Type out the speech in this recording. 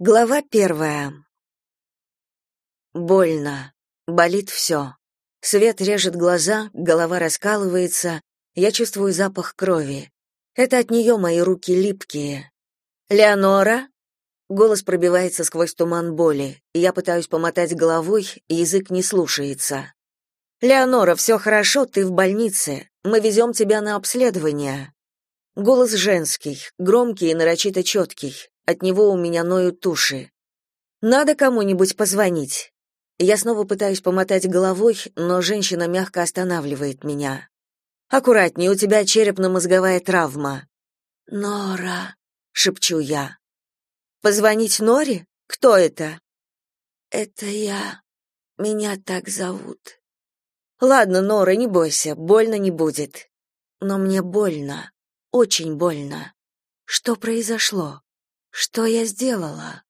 Глава первая. Больно. Болит все. Свет режет глаза, голова раскалывается, я чувствую запах крови. Это от нее мои руки липкие. «Леонора?» Голос пробивается сквозь туман боли. Я пытаюсь помотать головой, язык не слушается. «Леонора, все хорошо, ты в больнице. Мы везем тебя на обследование». Голос женский, громкий и нарочито четкий. От него у меня ноют туши. Надо кому-нибудь позвонить. Я снова пытаюсь помотать головой, но женщина мягко останавливает меня. Аккуратнее, у тебя черепно-мозговая травма. Нора, шепчу я. Позвонить Норе? Кто это? Это я. Меня так зовут. Ладно, Нора, не бойся, больно не будет. Но мне больно, очень больно. Что произошло? Что я сделала?